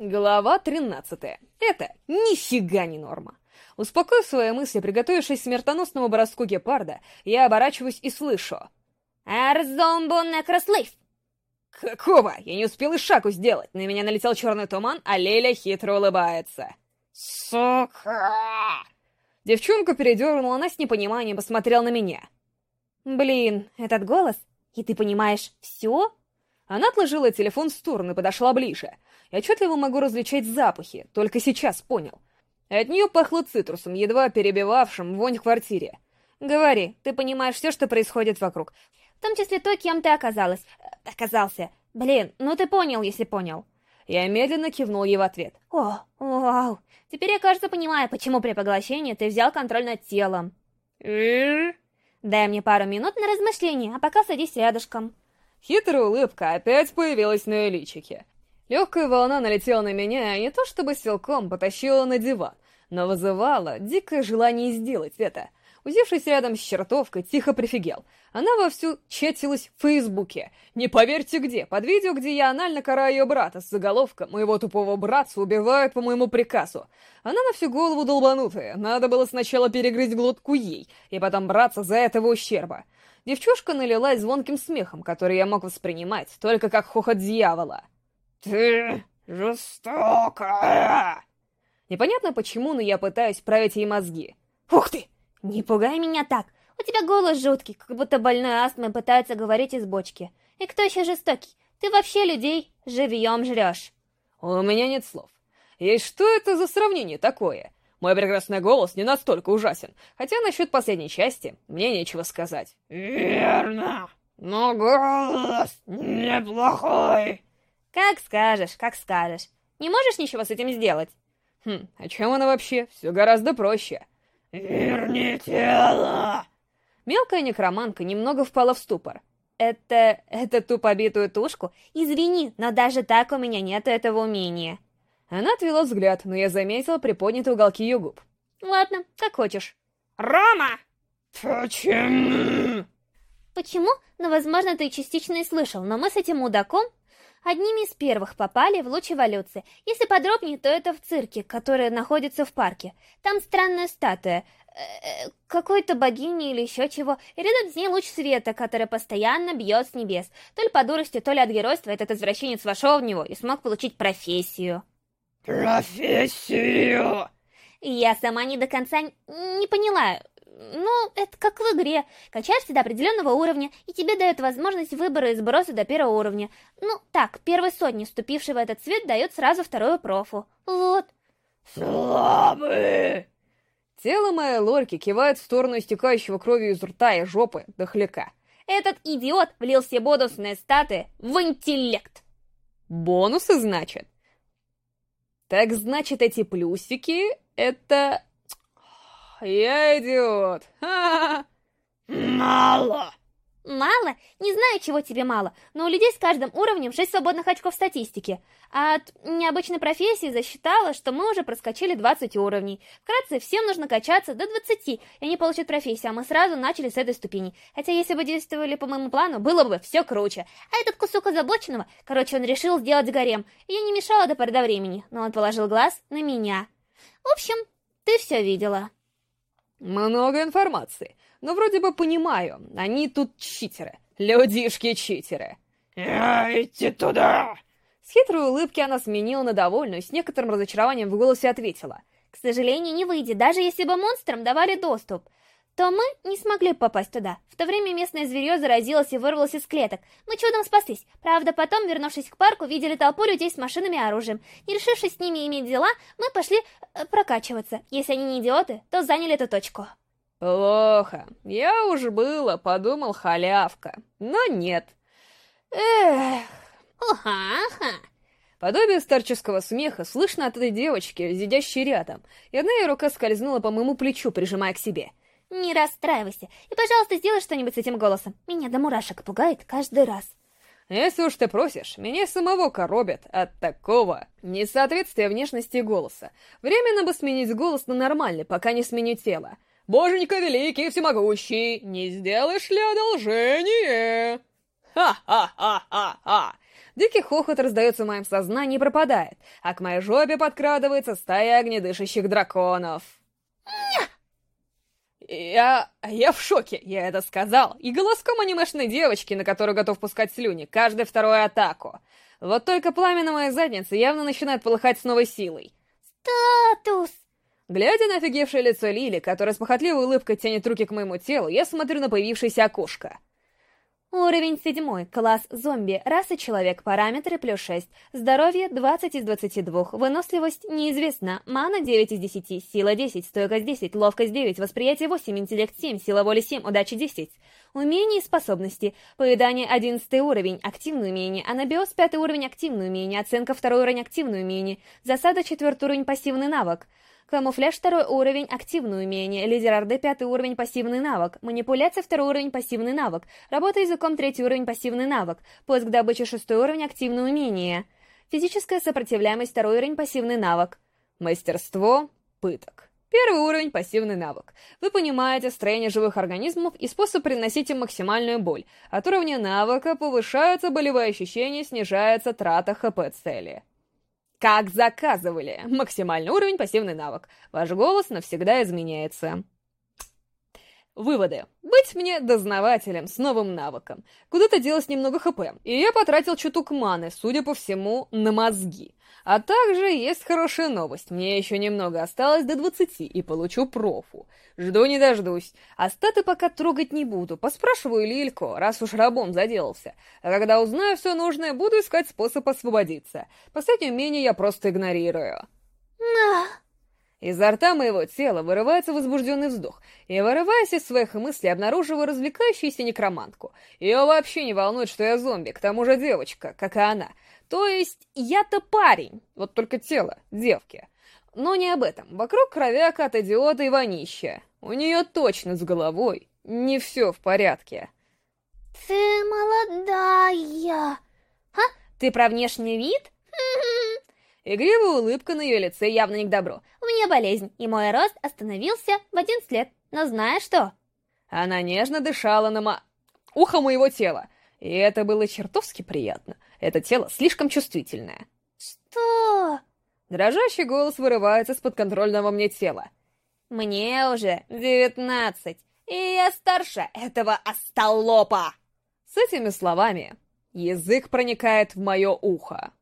Глава 13. Это нифига не норма. Успокоив свои мысли, приготовившись к смертоносному броску гепарда, я оборачиваюсь и слышу. «Арзомбо некрослейв!» Какого? Я не успел и шагу сделать. На меня налетел черный туман, а Леля хитро улыбается. «Сука!» Девчонку передернула, она с непониманием посмотрела на меня. «Блин, этот голос? И ты понимаешь все?» Она отложила телефон в сторону и подошла ближе. Я отчетливо могу различать запахи, только сейчас понял. От нее пахло цитрусом, едва перебивавшим вонь в квартире. «Говори, ты понимаешь все, что происходит вокруг. В том числе то, кем ты оказалась. Э, оказался. Блин, ну ты понял, если понял». Я медленно кивнул ей в ответ. «О, вау. Теперь я, кажется, понимаю, почему при поглощении ты взял контроль над телом». «Дай мне пару минут на размышление, а пока садись рядышком». Хитрая улыбка опять появилась на ее личике. Легкая волна налетела на меня не то чтобы силком потащила на диван, но вызывала дикое желание сделать это. Узившись рядом с чертовкой, тихо прифигел. Она вовсю чатилась в Фейсбуке. Не поверьте где, под видео, где я анально караю ее брата с заголовком «Моего тупого братца убивают по моему приказу». Она на всю голову долбанутая, надо было сначала перегрызть глотку ей, и потом браться за этого ущерба. Девчушка налилась звонким смехом, который я мог воспринимать только как хохот дьявола. «Ты жестокая!» Непонятно почему, но я пытаюсь править ей мозги. «Ух ты! Не пугай меня так! У тебя голос жуткий, как будто больной астмой пытается говорить из бочки. И кто еще жестокий? Ты вообще людей живьем жрешь!» «У меня нет слов. И что это за сравнение такое? Мой прекрасный голос не настолько ужасен, хотя насчет последней части мне нечего сказать». «Верно, но голос неплохой!» Как скажешь, как скажешь. Не можешь ничего с этим сделать? Хм, о чем она вообще? Все гораздо проще. Верни тело! Мелкая некроманка немного впала в ступор. Это... это ту побитую тушку? Извини, но даже так у меня нет этого умения. Она отвела взгляд, но я заметила приподнятые уголки ее губ. Ладно, как хочешь. Рома! Почему? Почему? Ну, возможно, ты частично и слышал, но мы с этим мудаком одними из первых попали в луч эволюции. Если подробнее, то это в цирке, который находится в парке. Там странная статуя, э, э, какой-то богини или еще чего, и рядом с ней луч света, который постоянно бьет с небес. То ли по дурости, то ли от геройства этот извращенец вошел в него и смог получить профессию. Профессию? Я сама не до конца не поняла, ну, это как в игре. Качаешься до определенного уровня, и тебе дают возможность выбора и сброса до первого уровня. Ну, так, первой сотни, вступивший в этот цвет, дает сразу вторую профу. Вот. Слабые! Тело моей лорки кивает в сторону истекающего кровью из рта и жопы дохляка. Этот идиот влил все бонусные статы в интеллект. Бонусы, значит? Так значит, эти плюсики — это я идиот. Ха -ха. Мало. Мало? Не знаю, чего тебе мало, но у людей с каждым уровнем 6 свободных очков статистики. А от необычной профессии засчитала, что мы уже проскочили 20 уровней. Вкратце, всем нужно качаться до 20, и они получат профессию, а мы сразу начали с этой ступени. Хотя если бы действовали по моему плану, было бы все круче. А этот кусок озабоченного, короче, он решил сделать гарем. Я не мешала до поры до времени, но он положил глаз на меня. В общем, ты все видела. Много информации, но вроде бы понимаю, они тут читеры, людишки-читеры. «Идите туда!» С хитрой улыбки она сменила на довольную, с некоторым разочарованием в голосе ответила. «К сожалению, не выйдет, даже если бы монстрам давали доступ то мы не смогли попасть туда. В то время местное зверье заразилось и вырвалось из клеток. Мы чудом спаслись. Правда, потом, вернувшись к парку, видели толпу людей с машинами и оружием. Не решившись с ними иметь дела, мы пошли э, прокачиваться. Если они не идиоты, то заняли эту точку. Плохо. Я уж было подумал халявка. Но нет. Эх. Уха-ха. Подобие старческого смеха слышно от этой девочки, сидящей рядом, и одна ее рука скользнула по моему плечу, прижимая к себе. Не расстраивайся. И, пожалуйста, сделай что-нибудь с этим голосом. Меня до мурашек пугает каждый раз. Если уж ты просишь, меня самого коробят от такого несоответствия внешности голоса. Временно бы сменить голос на нормальный, пока не сменю тело. Боженька великий и всемогущий, не сделаешь ли одолжение? Ха-ха-ха-ха-ха! Дикий хохот раздается в моем сознании и пропадает, а к моей жопе подкрадывается стая огнедышащих драконов. Я... я в шоке, я это сказал. И голоском анимешной девочки, на которую готов пускать слюни, каждую вторую атаку. Вот только пламя на моей заднице явно начинает полыхать с новой силой. Статус! Глядя на офигевшее лицо Лили, которая с похотливой улыбкой тянет руки к моему телу, я смотрю на появившееся окошко. Уровень седьмой. Класс зомби. Раса человек. Параметры плюс 6. Здоровье 20 из 22. Выносливость неизвестна. Мана 9 из 10. Сила 10. Стойкость 10. Ловкость 9. Восприятие 8. Интеллект 7. Сила воли 7. Удача 10. Умения и способности. Поедание 11 уровень. Активное умение. Анабиоз 5 уровень. Активное умение. Оценка 2 уровень. Активное умение. Засада 4 уровень. Пассивный навык. Камуфляж второй уровень, активное умение. Лидер Орды пятый уровень, пассивный навык. Манипуляция второй уровень, пассивный навык. Работа языком третий уровень, пассивный навык. Поиск добычи шестой уровень, активное умение. Физическая сопротивляемость второй уровень, пассивный навык. Мастерство пыток. Первый уровень — пассивный навык. Вы понимаете строение живых организмов и способ приносить им максимальную боль. От уровня навыка повышаются болевые ощущения, снижается трата ХП цели. Как заказывали. Максимальный уровень, пассивный навык. Ваш голос навсегда изменяется. Выводы. Быть мне дознавателем с новым навыком. Куда-то делось немного хп, и я потратил чуток маны, судя по всему, на мозги. А также есть хорошая новость. Мне еще немного осталось до 20 и получу профу. Жду не дождусь. А статы пока трогать не буду. Поспрашиваю Лильку, раз уж рабом заделался. А когда узнаю все нужное, буду искать способ освободиться. Последнее умение я просто игнорирую. Изо рта моего тела вырывается возбужденный вздох, и, вырываясь из своих мыслей, обнаруживаю развлекающуюся некромантку. Ее вообще не волнует, что я зомби, к тому же девочка, как и она. То есть, я-то парень, вот только тело девки. Но не об этом. Вокруг кровяка от идиота и вонища. У нее точно с головой не все в порядке. Ты молодая. А? Ты про внешний вид? Игривая улыбка на ее лице явно не к добру. У меня болезнь, и мой рост остановился в 11 лет. Но знаешь что? Она нежно дышала на ма... ухо моего тела. И это было чертовски приятно. Это тело слишком чувствительное. Что? Дрожащий голос вырывается из подконтрольного мне тела. Мне уже девятнадцать, и я старше этого остолопа. С этими словами язык проникает в мое ухо.